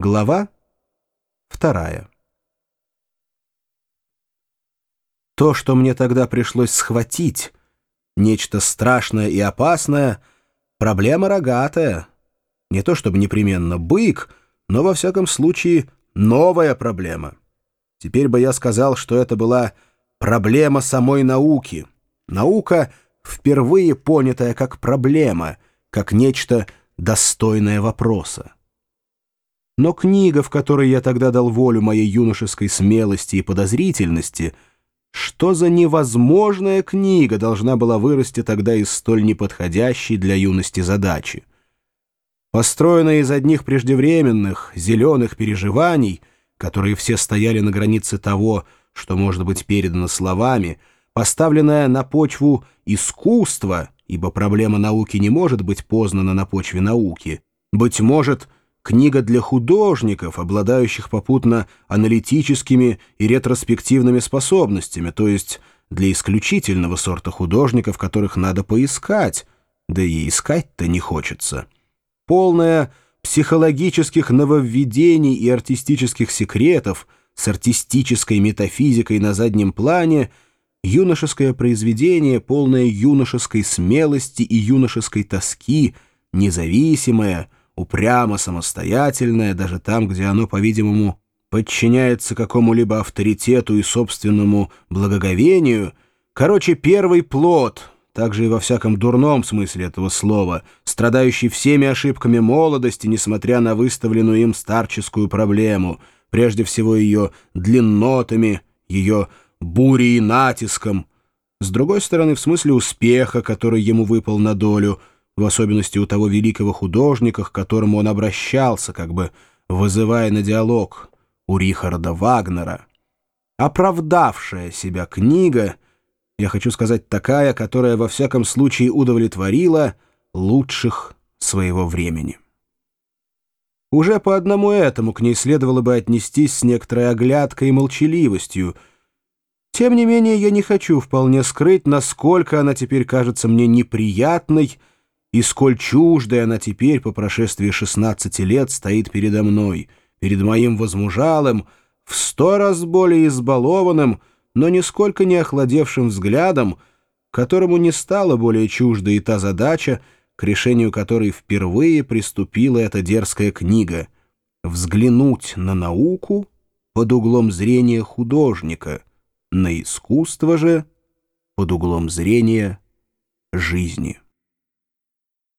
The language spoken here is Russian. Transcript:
Глава вторая. То, что мне тогда пришлось схватить, нечто страшное и опасное, проблема рогатая. Не то чтобы непременно бык, но во всяком случае новая проблема. Теперь бы я сказал, что это была проблема самой науки. Наука, впервые понятая как проблема, как нечто достойное вопроса. Но книга, в которой я тогда дал волю моей юношеской смелости и подозрительности, что за невозможная книга должна была вырасти тогда из столь неподходящей для юности задачи? Построенная из одних преждевременных, зеленых переживаний, которые все стояли на границе того, что может быть передано словами, поставленная на почву искусства, ибо проблема науки не может быть познана на почве науки, быть может — книга для художников, обладающих попутно аналитическими и ретроспективными способностями, то есть для исключительного сорта художников, которых надо поискать, да и искать-то не хочется. Полная психологических нововведений и артистических секретов с артистической метафизикой на заднем плане юношеское произведение, полное юношеской смелости и юношеской тоски, независимое — упрямо самостоятельное, даже там, где оно, по-видимому, подчиняется какому-либо авторитету и собственному благоговению, короче, первый плод, также и во всяком дурном смысле этого слова, страдающий всеми ошибками молодости, несмотря на выставленную им старческую проблему, прежде всего ее длиннотами, ее бурей и натиском, с другой стороны, в смысле успеха, который ему выпал на долю — в особенности у того великого художника, к которому он обращался, как бы вызывая на диалог, у Рихарда Вагнера. Оправдавшая себя книга, я хочу сказать, такая, которая во всяком случае удовлетворила лучших своего времени. Уже по одному этому к ней следовало бы отнестись с некоторой оглядкой и молчаливостью. Тем не менее, я не хочу вполне скрыть, насколько она теперь кажется мне неприятной, и сколь чуждая она теперь по прошествии 16 лет стоит передо мной, перед моим возмужалым, в сто раз более избалованным, но нисколько не охладевшим взглядом, которому не стала более чужда и та задача, к решению которой впервые приступила эта дерзкая книга — взглянуть на науку под углом зрения художника, на искусство же под углом зрения жизни.